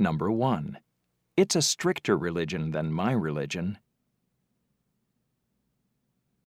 Number 1. It's a stricter religion than my religion,